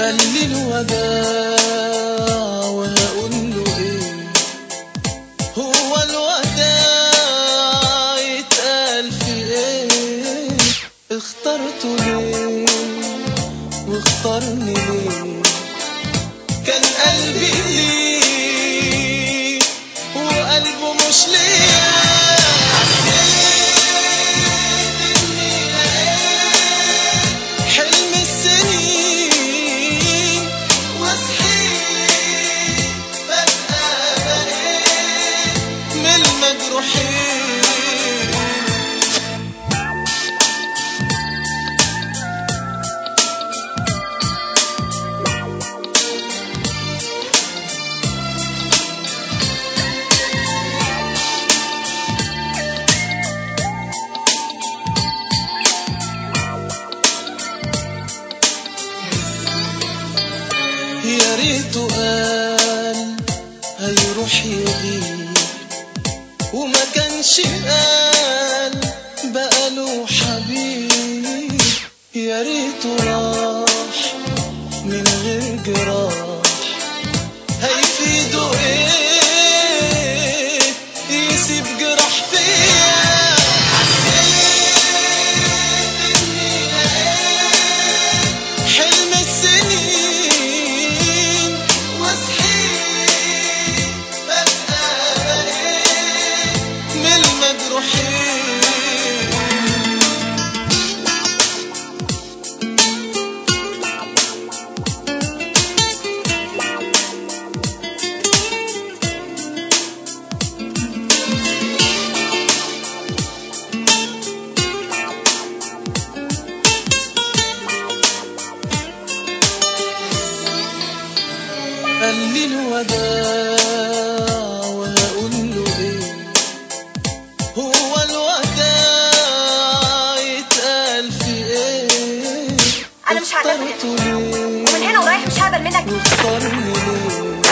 قال لي الوداع وهقول له إيه هو الوداع يتقال في إيه؟ اخترته ليه؟ واختارني ليه؟ كان قلبي ليه؟ يا ريته قال هيروح يغيب وما كانش قال بقاله حبيب يا ريته لي الوداع وهقول له إيه هو الوداع يتقال في إيه أنا مش هعتذر. اخترته ليه ومن هنا ورايح مش هقبل منك. واختارني ليه